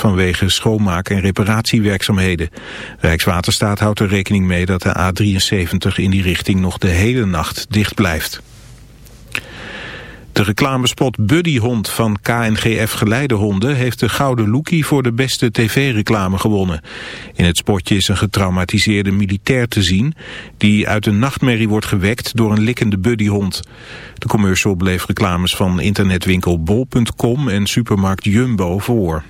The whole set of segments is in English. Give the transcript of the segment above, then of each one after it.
vanwege schoonmaak- en reparatiewerkzaamheden. Rijkswaterstaat houdt er rekening mee dat de A73 in die richting nog de hele nacht dicht blijft. De reclamespot Buddyhond van KNGF Geleidehonden heeft de Gouden Lookie voor de beste tv-reclame gewonnen. In het spotje is een getraumatiseerde militair te zien die uit een nachtmerrie wordt gewekt door een likkende buddyhond. De commercial bleef reclames van internetwinkel bol.com en supermarkt Jumbo voor.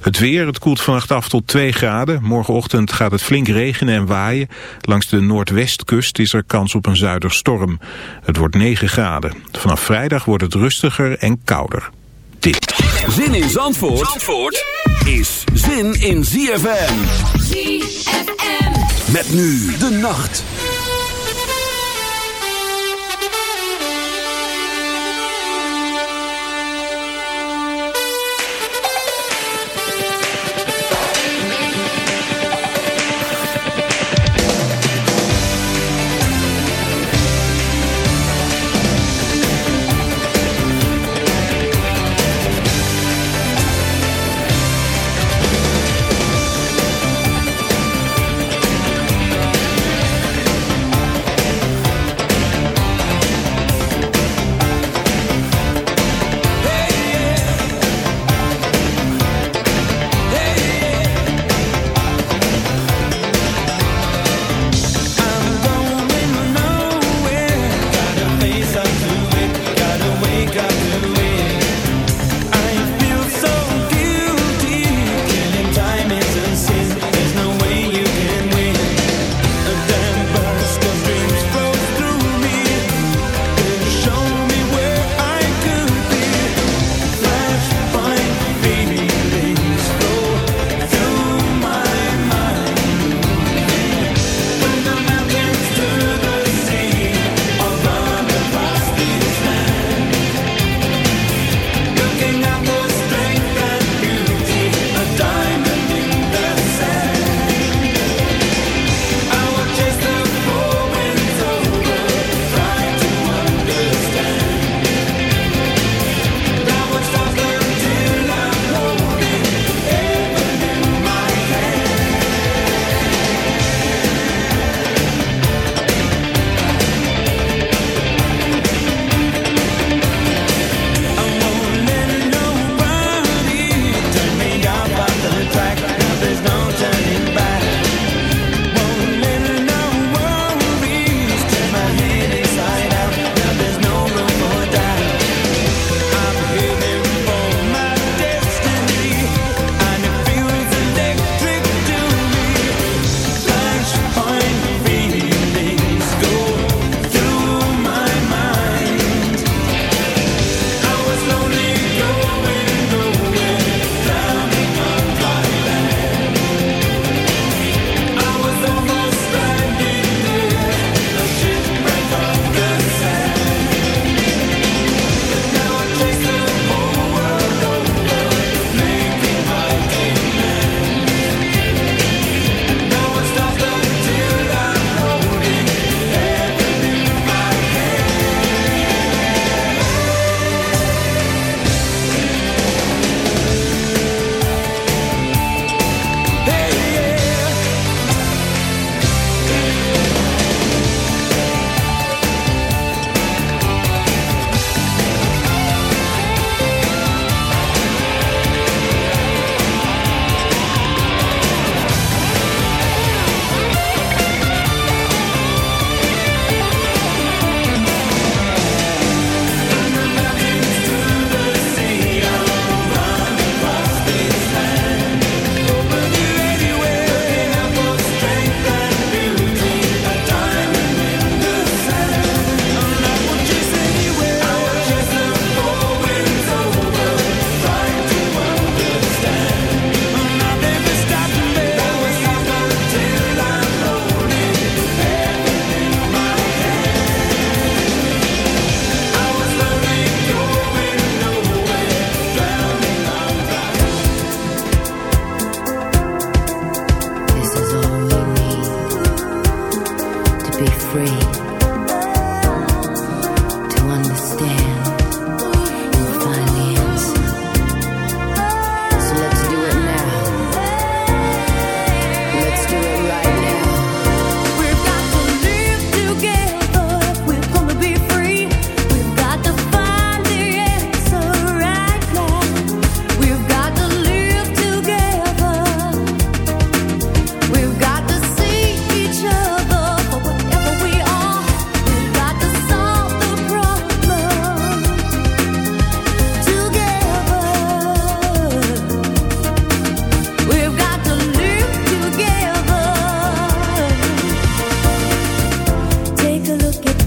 Het weer, het koelt vannacht af tot 2 graden. Morgenochtend gaat het flink regenen en waaien. Langs de noordwestkust is er kans op een zuiderstorm. Het wordt 9 graden. Vanaf vrijdag wordt het rustiger en kouder. Dit. Zin in Zandvoort, Zandvoort is zin in ZFM. ZFM. Met nu de nacht.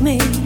me.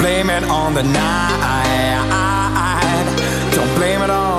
blame it on the night. Don't blame it on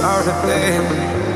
Sorry, baby.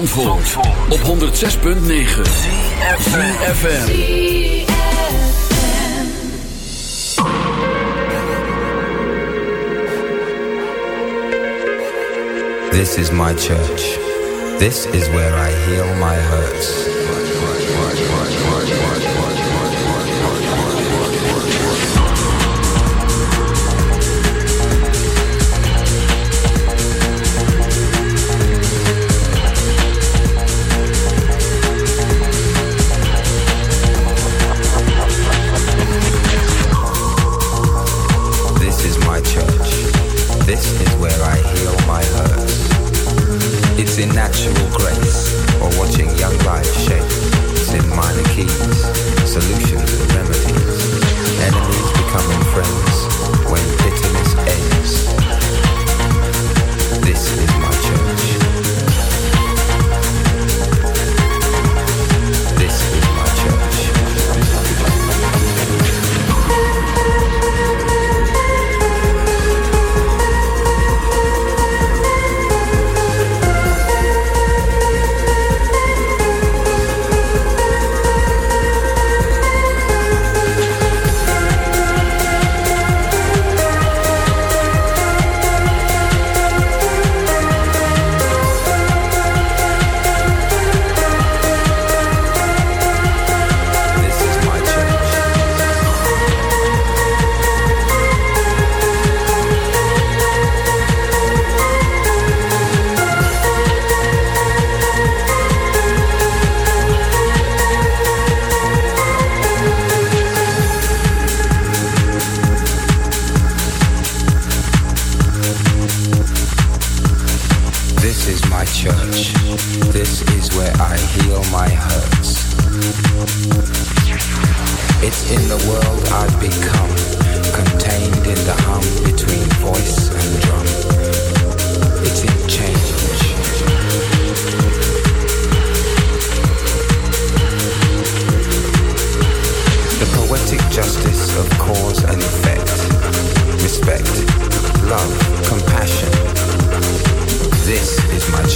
Zandvoort, Zandvoort. op 106.9 CFFM This is my church. This is where I heal my hurts. in natural grace or watching young lives shape. In minor keys. Solution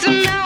tonight.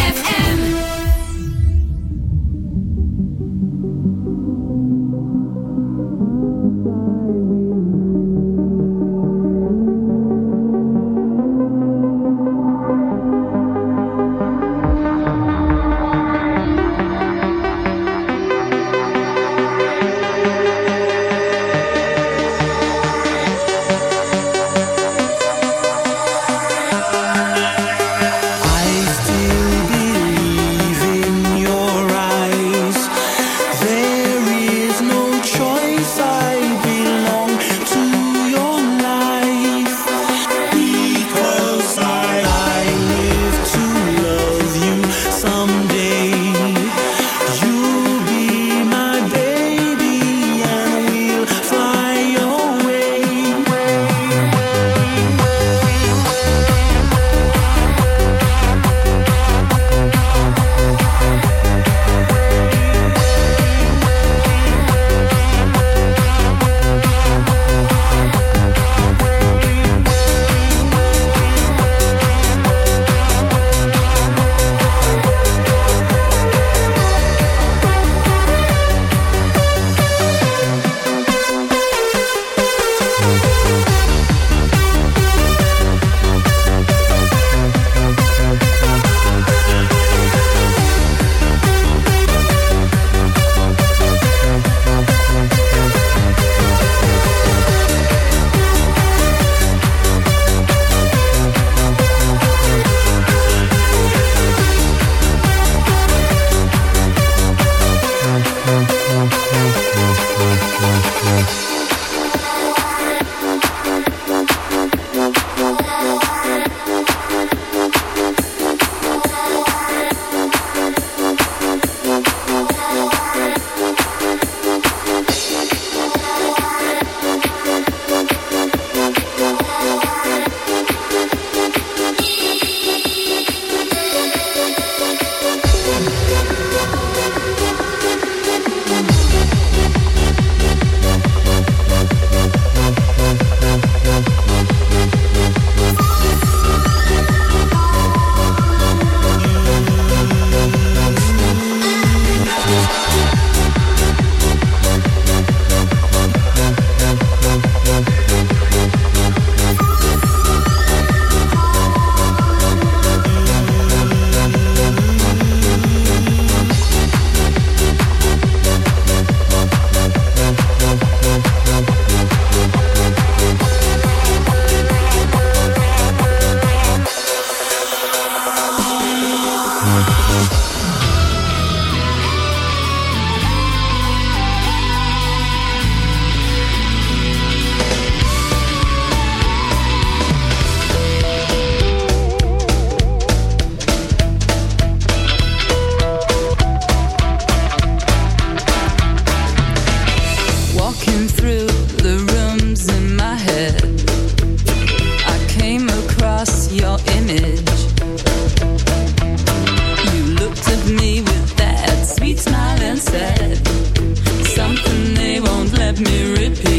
me repeat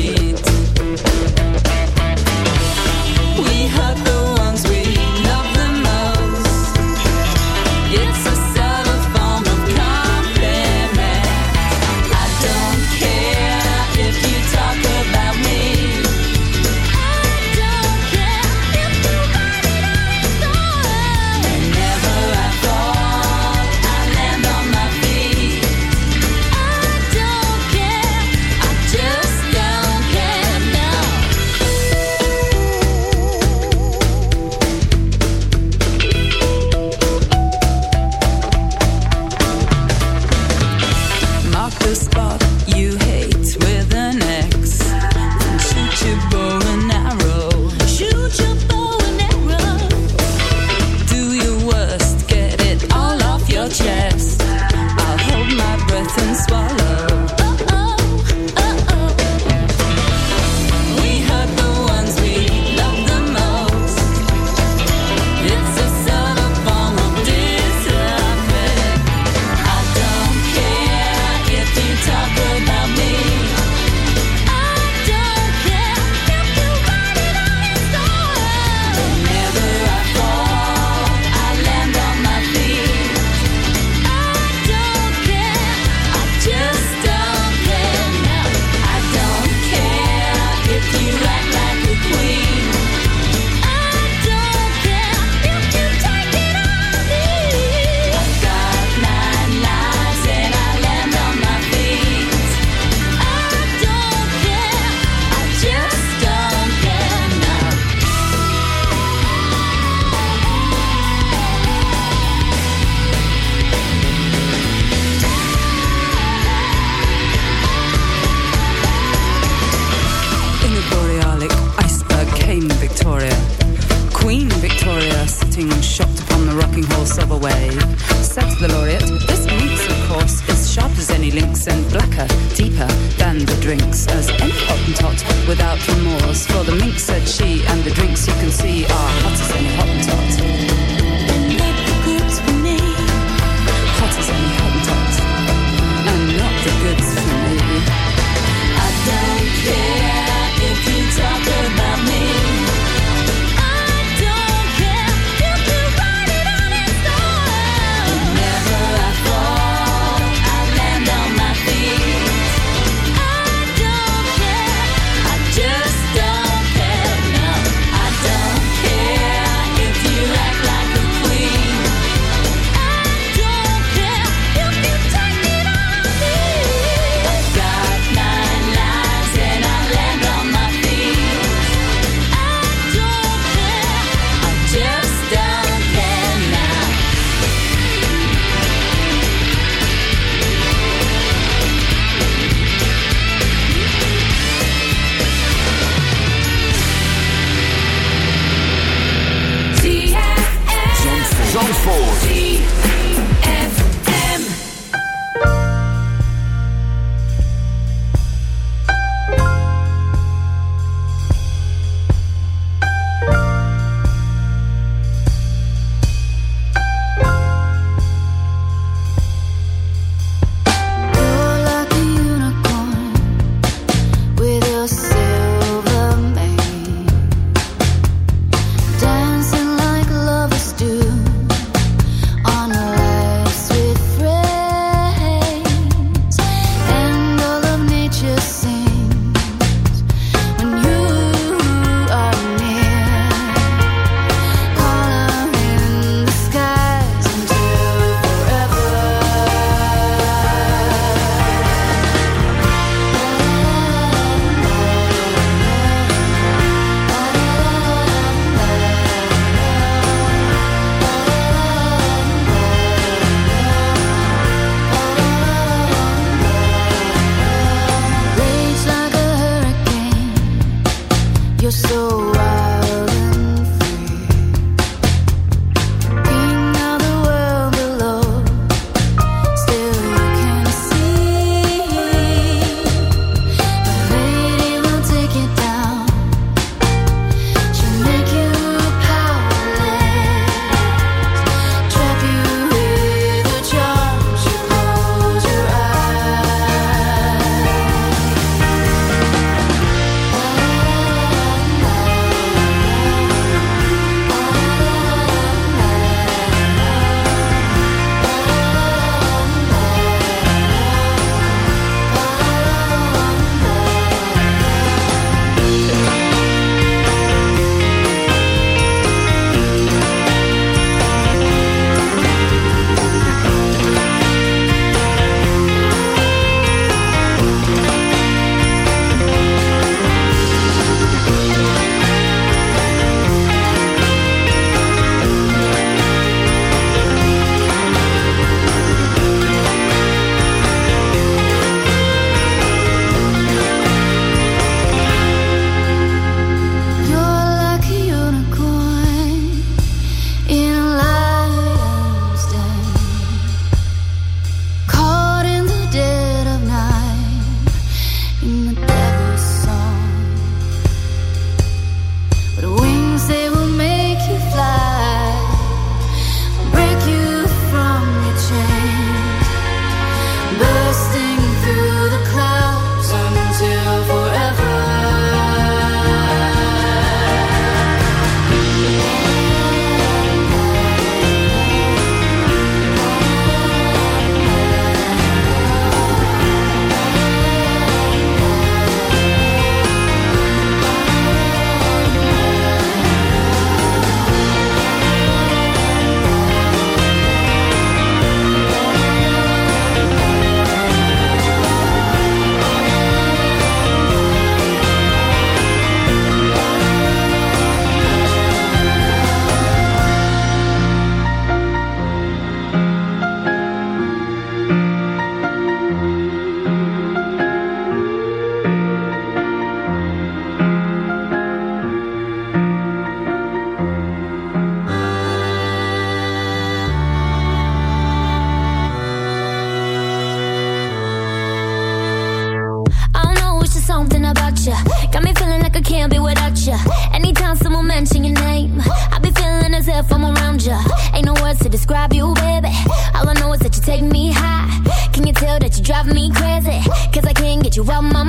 and the drinks as any hottentot without remorse. For the mink said she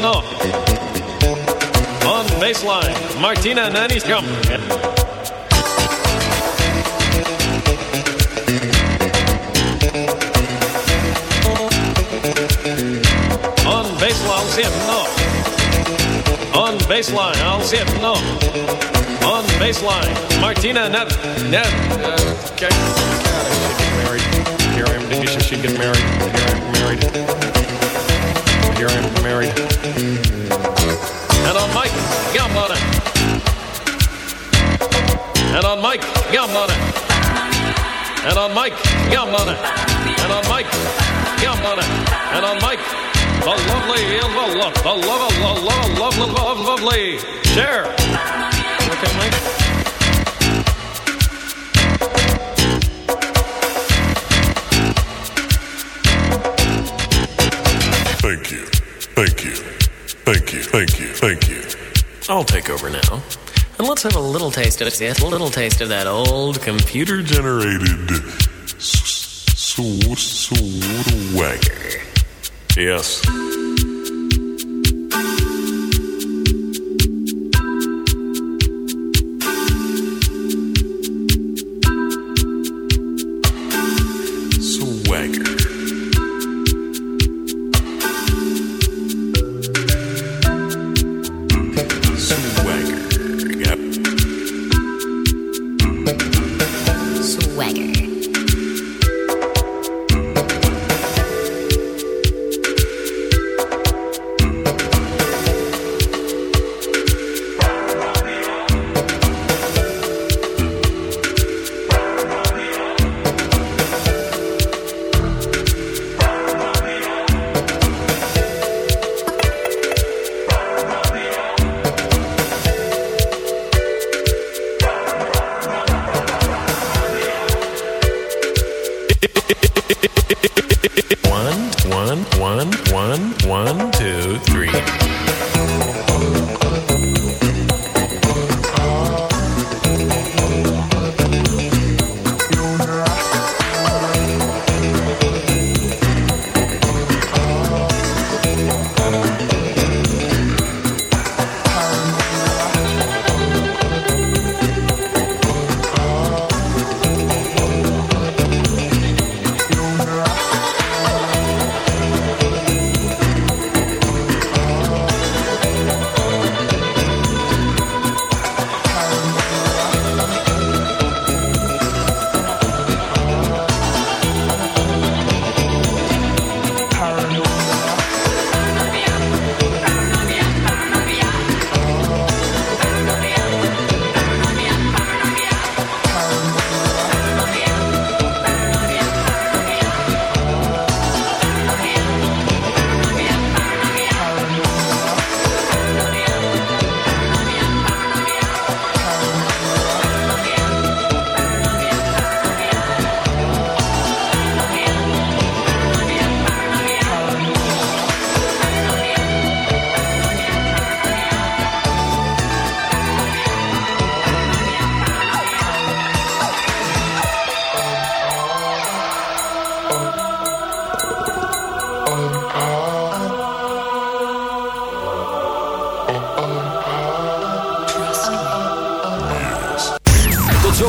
No. On baseline, Martina Nanny's come. On baseline, I'll it, no. On baseline, I'll see it, no. On baseline, Martina Net. Net. Uh, okay. God, I get married. Here I am. Maybe she should get married. Here I am married. I am married. And on Mike, yum on it. And on Mike, yum on it. And on Mike, yum on it. And on Mike, yum on it. And on Mike, the lovely, the love, the love, the love, love, love, love, lovely. Share. Thank you. Thank you. I'll take over now. And let's have a little taste of it. A little taste of that old computer Generated swagger. Yes.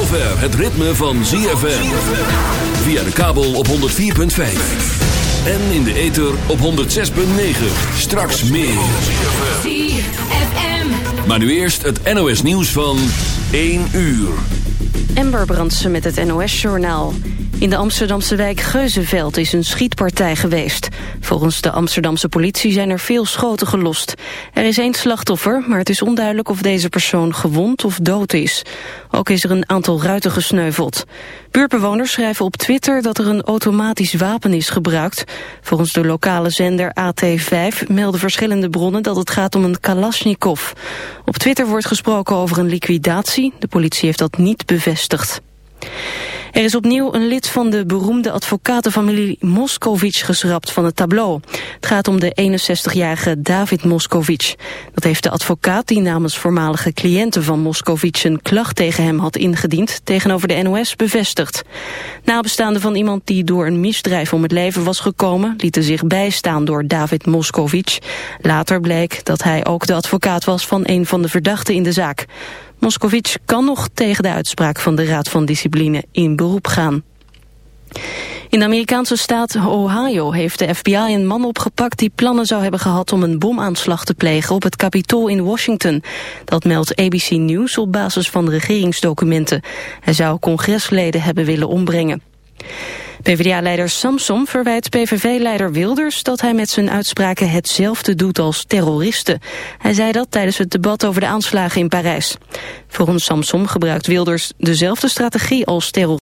Zover het ritme van ZFM. Via de kabel op 104.5. En in de ether op 106.9. Straks meer. Maar nu eerst het NOS nieuws van 1 uur. Ember Brandsen met het NOS-journaal. In de Amsterdamse wijk Geuzenveld is een schietpartij geweest. Volgens de Amsterdamse politie zijn er veel schoten gelost. Er is één slachtoffer, maar het is onduidelijk of deze persoon gewond of dood is. Ook is er een aantal ruiten gesneuveld. Buurtbewoners schrijven op Twitter dat er een automatisch wapen is gebruikt. Volgens de lokale zender AT5 melden verschillende bronnen dat het gaat om een Kalashnikov. Op Twitter wordt gesproken over een liquidatie. De politie heeft dat niet bevestigd. Er is opnieuw een lid van de beroemde advocatenfamilie Moscovic geschrapt van het tableau. Het gaat om de 61-jarige David Moscovic. Dat heeft de advocaat die namens voormalige cliënten van Moscovic een klacht tegen hem had ingediend tegenover de NOS bevestigd. Nabestaanden van iemand die door een misdrijf om het leven was gekomen lieten zich bijstaan door David Moscovic. Later bleek dat hij ook de advocaat was van een van de verdachten in de zaak. Moscovic kan nog tegen de uitspraak van de Raad van Discipline in beroep gaan. In de Amerikaanse staat Ohio heeft de FBI een man opgepakt die plannen zou hebben gehad om een bomaanslag te plegen op het Capitool in Washington. Dat meldt ABC News op basis van regeringsdocumenten. Hij zou congresleden hebben willen ombrengen. PvdA-leider Samsom verwijt PVV-leider Wilders dat hij met zijn uitspraken hetzelfde doet als terroristen. Hij zei dat tijdens het debat over de aanslagen in Parijs. Volgens Samsom gebruikt Wilders dezelfde strategie als terroristen.